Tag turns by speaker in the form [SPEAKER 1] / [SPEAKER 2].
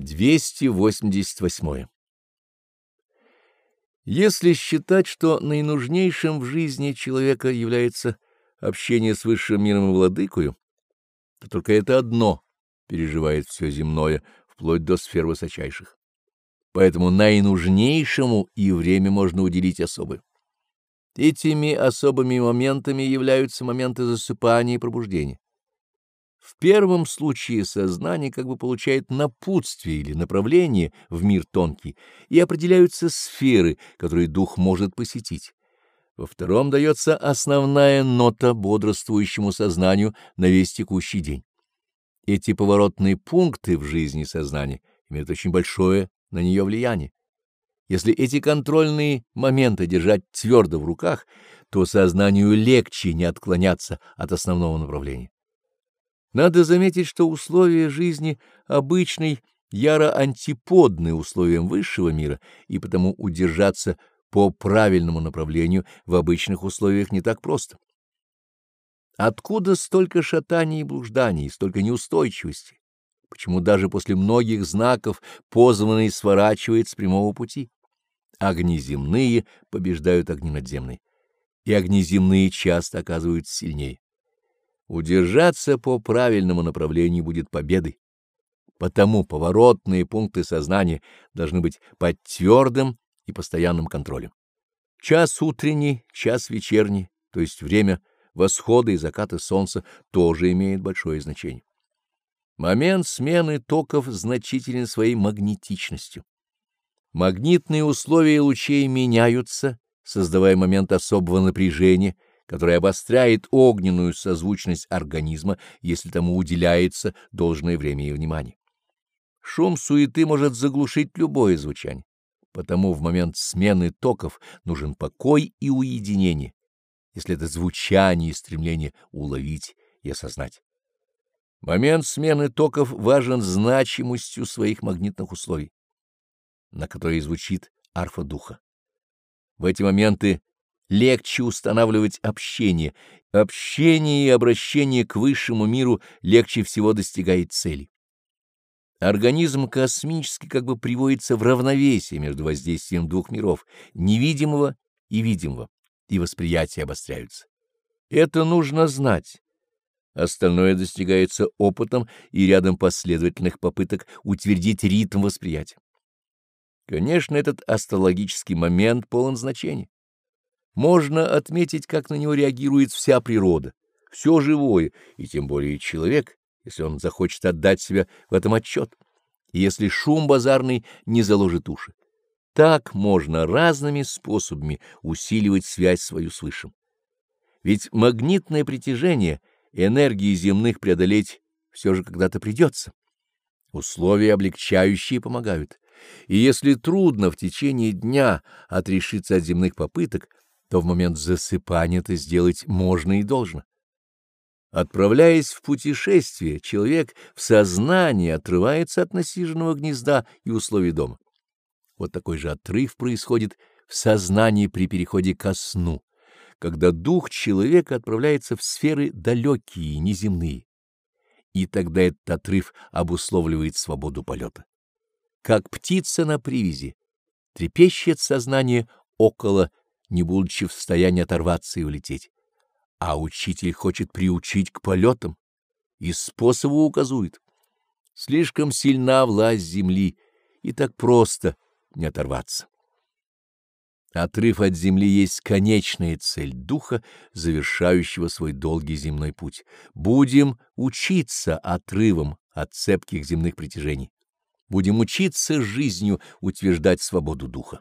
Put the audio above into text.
[SPEAKER 1] 288. Если считать, что наинужнейшим в жизни человека является общение с высшим миром и владыкою, то только это одно переживает все земное, вплоть до сфер высочайших. Поэтому наинужнейшему и время можно уделить особое. Этими особыми моментами являются моменты засыпания и пробуждения. В первом случае сознание как бы получает напутствие или направление в мир тонкий, и определяются сферы, которые дух может посетить. Во втором дается основная нота бодрствующему сознанию на весь текущий день. Эти поворотные пункты в жизни сознания имеют очень большое на нее влияние. Если эти контрольные моменты держать твердо в руках, то сознанию легче не отклоняться от основного направления. Надо заметить, что условия жизни обычной яро антиподны условиям высшего мира, и потому удержаться по правильному направлению в обычных условиях не так просто. Откуда столько шатаний и блужданий, столько неустойчивости? Почему даже после многих знаков позванный сворачивает с прямого пути? Огни земные побеждают огни надземные, и огни земные часто оказываются сильнее. Удержаться по правильному направлению будет победой. Потому поворотные пункты сознания должны быть под твердым и постоянным контролем. Час утренний, час вечерний, то есть время восхода и заката солнца, тоже имеет большое значение. Момент смены токов значителен своей магнетичностью. Магнитные условия лучей меняются, создавая момент особого напряжения — которая обостряет огненную созвучность организма, если тому уделяется должное время и внимание. Шум суеты может заглушить любое звучание, потому в момент смены токов нужен покой и уединение, если это звучание и стремление уловить и осознать. Момент смены токов важен значимостью своих магнитных условий, на которые звучит арфа духа. В эти моменты легче устанавливать общение. Общение и обращение к высшему миру легче всего достигает цели. Организм космически как бы приводится в равновесие между воздействием двух миров, невидимого и видимого, и восприятия обостряются. Это нужно знать. Остальное достигается опытом и рядом последовательных попыток утвердить ритм восприятия. Конечно, этот астрологический момент полон значения. Можно отметить, как на него реагирует вся природа, все живое, и тем более человек, если он захочет отдать себя в этом отчет, и если шум базарный не заложит уши. Так можно разными способами усиливать связь свою с Высшим. Ведь магнитное притяжение энергии земных преодолеть все же когда-то придется. Условия облегчающие помогают. И если трудно в течение дня отрешиться от земных попыток, то в момент засыпания это сделать можно и должно. Отправляясь в путешествие, человек в сознании отрывается от насиженного гнезда и условий дома. Вот такой же отрыв происходит в сознании при переходе ко сну, когда дух человека отправляется в сферы далекие неземные. И тогда этот отрыв обусловливает свободу полета. Как птица на привязи, трепещет сознание около не будучи в состоянии оторваться и улететь. А учитель хочет приучить к полетам и способу указует. Слишком сильна власть земли, и так просто не оторваться. Отрыв от земли есть конечная цель духа, завершающего свой долгий земной путь. Будем учиться отрывом от цепких земных притяжений. Будем учиться жизнью утверждать свободу духа.